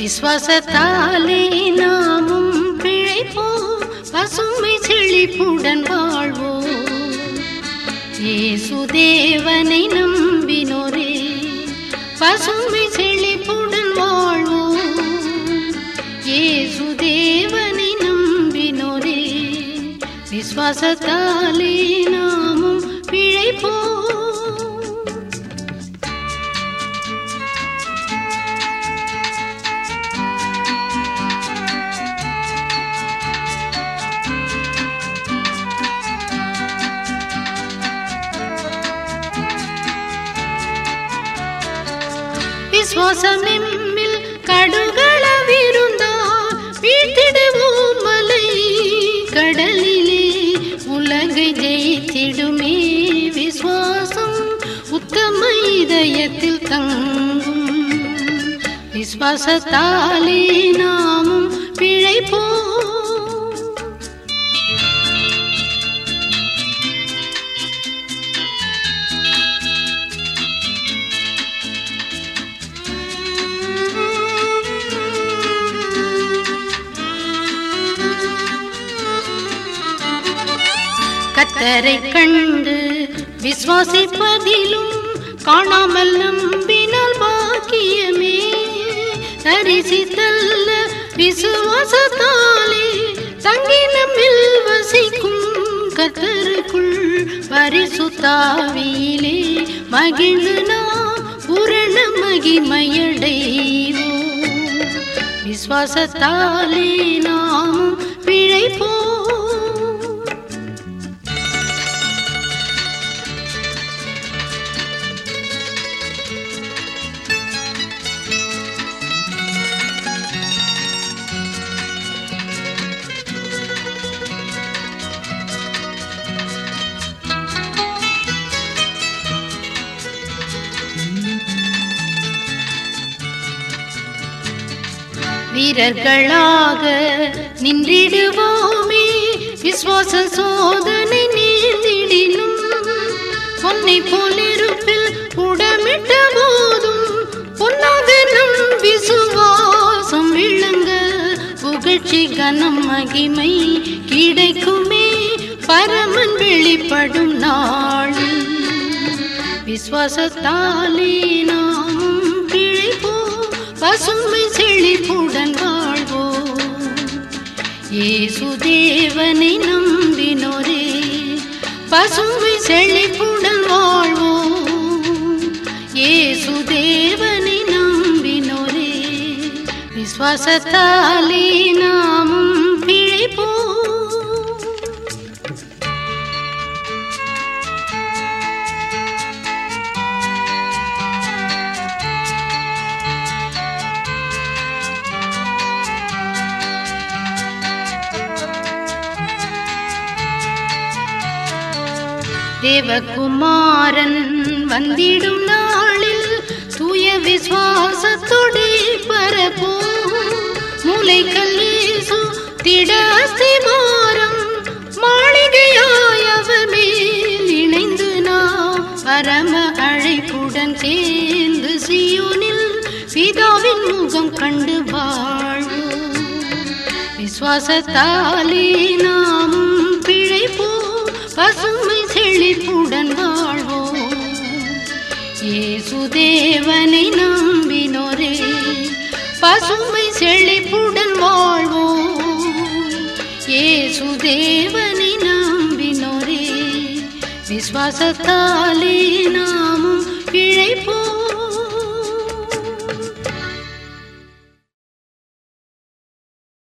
விஸ்வாசத்தாலே நாமும் பிழைப்போம் பசுமை செழிப்புடன் வாழ்வோம் இயேசு தேவனை நம்பினோரே பசுமை செழிப்புடன் வாழ்வோம் இயேசு தேவனை நம்பினோரே விஸ்வாசத்தாலே விஸ்வாசம் எம்மில் கடுகளவிருந்தால் வீழ்த்திடுவோம் மலை கடலிலே உலகை ஜெயித்திடுமே விஸ்வாசம் உத்தம இதயத்தில் தங்கும் விஸ்வாசத்தாலே நாமும் பிழைப்போம். கர்த்தரை கண்டு விசுவாசிப்பதிலும் காணாமல் நம்பினால் பாக்கியமே. தரிசித்தல்ல விசுவாசத்தாலே தங்கி வசிக்கும் கத்தருக்குள் பரிசுத்தாவியிலே மகிழ்ந்து நாம் பூரண மகிமையடைவோம். விசுவாசத்தாலே நாமும் பிழைப்போம். வீரர்களாக நின்றிடுவோமே. விஸ்வாச சோதனை நீந்திடினும் பொன்னை போலிருப்பில் உடமிட்ட போதும். பொன்னாக நம் விசுவாசம் விளங்க புகழ்ச்சி கனம் மகிமை கிடைக்குமே. பரமன் வெளிப்படும் நாளில் விஸ்வாசத்தாலே நாமும் பிழைப்போம். பசும் செழிப்புடன் வாழ்வோம். ஏசுதேவனை நம்பினோரே பசுமை செழிப்புடன் வாழ்வோம். ஏசுதேவனை நம்பினோரே விஸ்வாசத்தாலே நாமும் பிழைப்போம். தேவகுமாரன் வந்திடும் நாளில் தூய விசுவாசத்தோடு பரப்போ மூளைக்கல்லீசு திடாஸ்திமாரம் மாளிகையாய் அவர் மேல் இணைந்து நாம் பரம அழைப்புடன் சேர்ந்து சியோனில் பிதாவின் முகம் கண்டு வாழ்வோம் விசுவாசத்தாலே நாமும் பிழைப்போம் பசுமை செழிப்புடன் வாழ்வோம். இயேசு நம்பினோரே பசுமை செழிப்புடன் வாழ்வோம். இயேசு நம்பினோரே விஸ்வாசத்தாலே நாமும் பிழைப்போம்